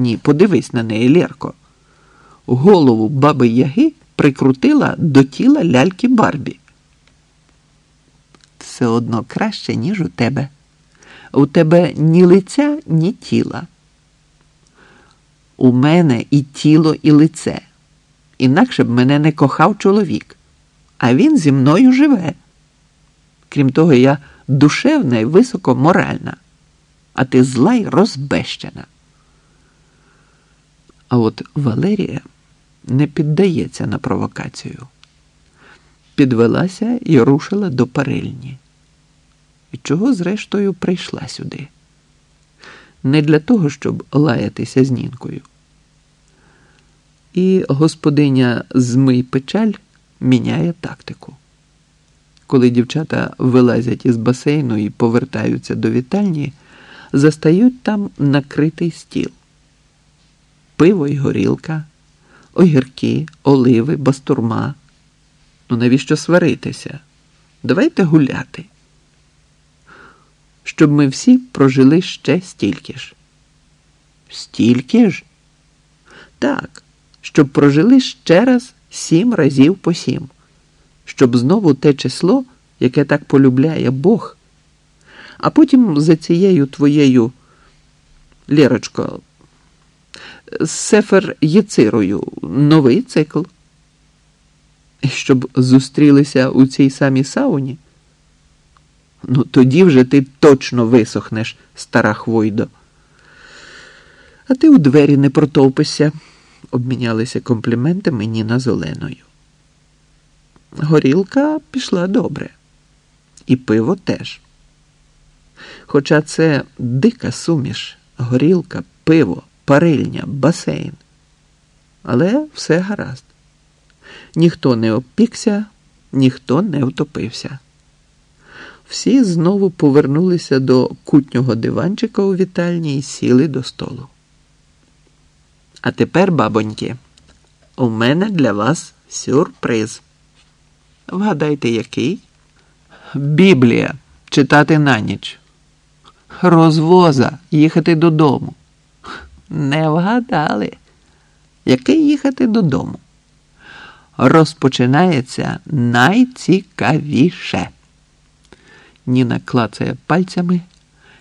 Ні, подивись на неї, Лєрко. Голову баби Яги прикрутила до тіла ляльки Барбі. Все одно краще, ніж у тебе. У тебе ні лиця, ні тіла. У мене і тіло, і лице. Інакше б мене не кохав чоловік, а він зі мною живе. Крім того, я душевна і високо моральна, а ти зла й розбещена. А от Валерія не піддається на провокацію. Підвелася і рушила до парильні. І чого, зрештою, прийшла сюди? Не для того, щоб лаятися з нінкою. І господиня Змий печаль міняє тактику. Коли дівчата вилазять із басейну і повертаються до вітальні, застають там накритий стіл. Пиво й горілка, огірки, оливи, бастурма. Ну навіщо сваритися? Давайте гуляти. Щоб ми всі прожили ще стільки ж. Стільки ж? Так, щоб прожили ще раз сім разів по сім, щоб знову те число, яке так полюбляє Бог, а потім за цією твоєю Лєрочко, Сефер Єцирою новий цикл. Щоб зустрілися у цій самій сауні? Ну, тоді вже ти точно висохнеш, стара Хвойдо. А ти у двері не протовпишся, обмінялися компліментами Ніна з Оленою. Горілка пішла добре, і пиво теж. Хоча це дика суміш, горілка, пиво, парильня, басейн. Але все гаразд. Ніхто не обпікся, ніхто не втопився. Всі знову повернулися до кутнього диванчика у вітальні і сіли до столу. А тепер, бабоньки, у мене для вас сюрприз. Вгадайте, який? Біблія читати на ніч. Розвоза їхати додому. Не вгадали. Який їхати додому? Розпочинається найцікавіше. Ніна клацає пальцями,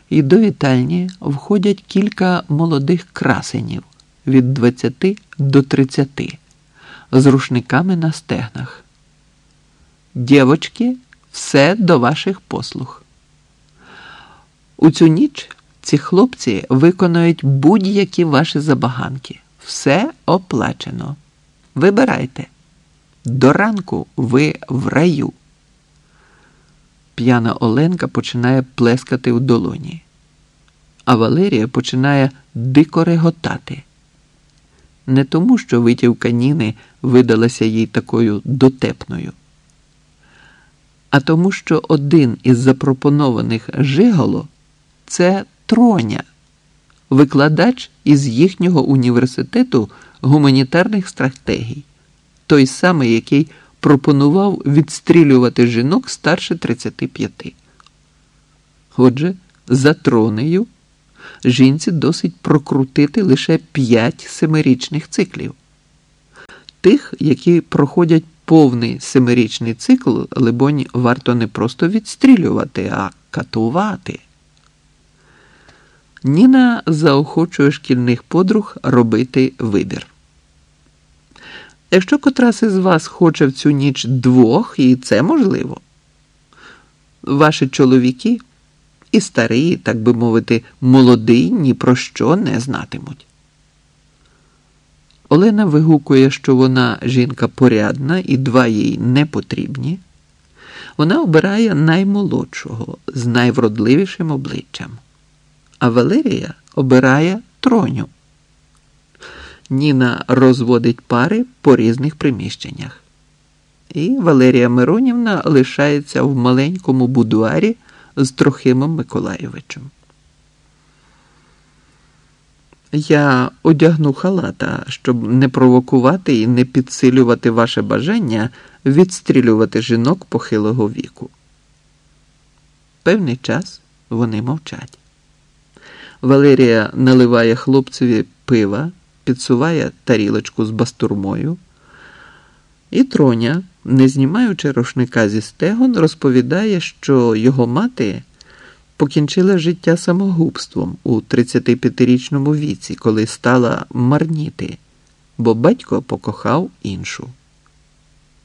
і до вітальні входять кілька молодих красенів від 20 до 30 з рушниками на стегнах. Дівочки, все до ваших послуг. У цю ніч ці хлопці виконують будь-які ваші забаганки. Все оплачено. Вибирайте. До ранку ви в раю. П'яна Оленка починає плескати у долоні, а Валерія починає дико реготати. Не тому, що витівка Ніни видалася їй такою дотепною, а тому, що один із запропонованих Жиголо це Троня, викладач із їхнього університету гуманітарних стратегій, той самий, який пропонував відстрілювати жінок старше 35. Отже, за тронею жінці досить прокрутити лише 5 семирічних циклів. Тих, які проходять повний семирічний цикл, либонь, варто не просто відстрілювати, а катувати. Ніна заохочує шкільних подруг робити вибір. Якщо котрась із вас хоче в цю ніч двох, і це можливо, ваші чоловіки і старий, так би мовити, молодий ні про що не знатимуть. Олена вигукує, що вона жінка порядна і два їй не потрібні. Вона обирає наймолодшого з найвродливішим обличчям. А Валерія обирає троню. Ніна розводить пари по різних приміщеннях. І Валерія Миронівна лишається в маленькому будуарі з Трохимом Миколайовичем. Я одягну халата, щоб не провокувати і не підсилювати ваше бажання відстрілювати жінок похилого віку. Певний час вони мовчать. Валерія наливає хлопцеві пива, підсуває тарілочку з бастурмою. І Троня, не знімаючи рушника зі стегон, розповідає, що його мати покінчила життя самогубством у 35-річному віці, коли стала марніти, бо батько покохав іншу.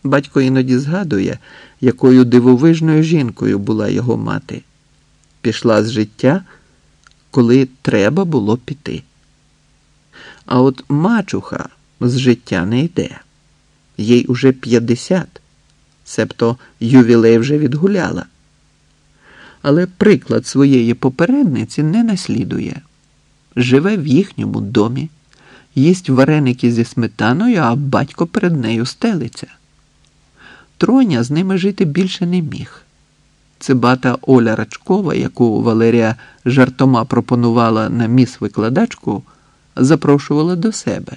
Батько іноді згадує, якою дивовижною жінкою була його мати. Пішла з життя, коли треба було піти. А от мачуха з життя не йде. Їй уже 50, себто ювілей вже відгуляла. Але приклад своєї попередниці не наслідує. Живе в їхньому домі, їсть вареники зі сметаною, а батько перед нею стелиться. Троня з ними жити більше не міг. Цибата Оля Рачкова, яку Валерія жартома пропонувала на міс викладачку, запрошувала до себе.